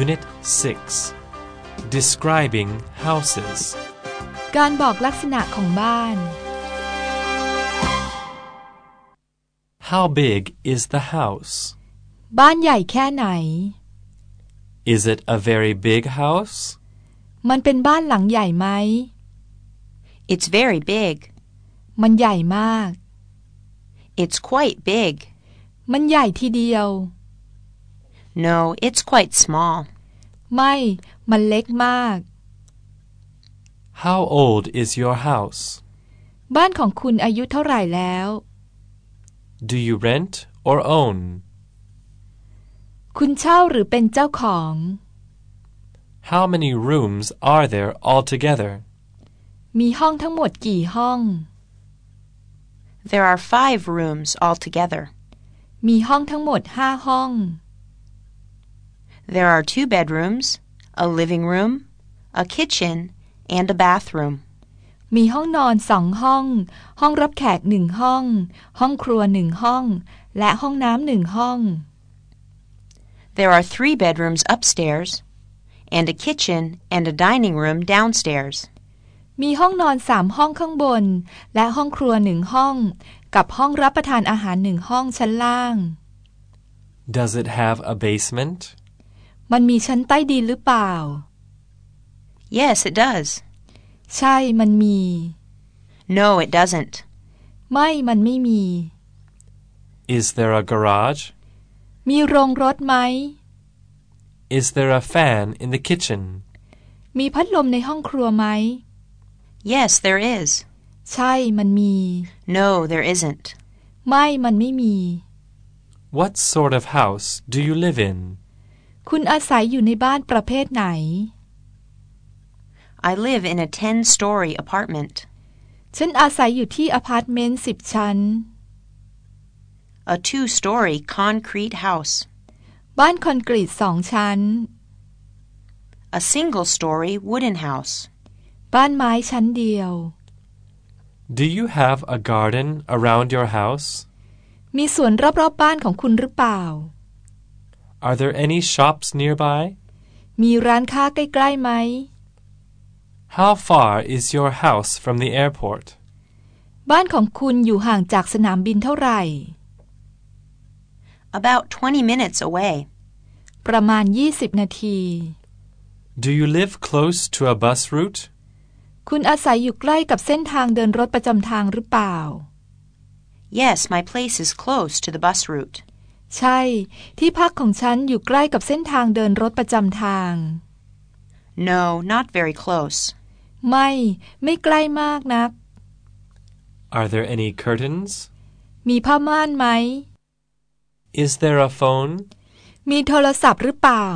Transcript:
Unit 6 Describing houses การบอกลักษณะของบ้าน How big is the house? บ้านใหญ่แค่ไหน Is it a very big house? มันเป็นบ้านหลังใหญ่ไหม It's very big. มันใหญ่มาก It's quite big. มันใหญ่ทีเดียว No, it's quite small. ไม่ มันเล็กมาก How old is your house? บ้านของคุณอายุเท่าไหร่แล้ว Do you rent or own? คุณเช่าหรือเป็นเจ้าของ How many rooms are there altogether? มีห้องทั้งหมดกี่ห้อง There are five rooms altogether. มีห้องทั้งหมดห้าห้อง There are two bedrooms, a living room, a kitchen, and a bathroom. มีห้องนอนสองห้อง ห้องรับแขกหนึ่งห้อง ห้องครัวหนึ่งห้อง และห้องน้ำหนึ่งห้อง There are three bedrooms upstairs, and a kitchen and a dining room downstairs. มีห้องนอนสามห้องข้างบน และห้องครัวหนึ่งห้อง กับห้องรับประทานอาหารหนึ่งห้องชั้นล่าง Does it have a basement? มันมีชั้นใต้ดินหรือเปล่า Yes, it does. ใช่ มันมี No, it doesn't. ไม่ มันไม่มี Is there a garage? มีโรงรถไหม Is there a fan in the kitchen? มีพัดลมในห้องครัวไหม Yes, there is. ใช่ มันมี No, there isn't. ไม่ มันไม่มี What sort of house do you live in? คุณอาศัยอยู่ในบ้านประเภทไหน I live in a 10 story apartment. ฉันอาศัยอยู่ที่อพาร์ตเมนต์สิบชั้น A two story concrete house. บ้านคอนกรีตสองชั้น A single story wooden house. บ้านไม้ชั้นเดียว Do you have a garden around your house? มีสวนรอบๆบบ้านของคุณหรือเปล่า Are there any shops nearby? มีร้านค้าใกล้ๆไหม How far is your house from the airport? บ้านของคุณอยู่ห่างจากสนามบินเท่าไหร่ About 20 minutes away. ประมาณ 20 นาที Do you live close to a bus route? คุณอาศัยอยู่ใกล้กับเส้นทางเดินรถประจำทางหรือเปล่า Yes, my place is close to the bus route. ใช่ ที่พักของฉันอยู่ใกล้กับเส้นทางเดินรถประจำทาง No, not very close. ไม่ ไม่ใกล้มากนัก Are there any curtains? มีผ้าม่านไหม Is there a phone? มีโทรศัพท์หรือเปล่า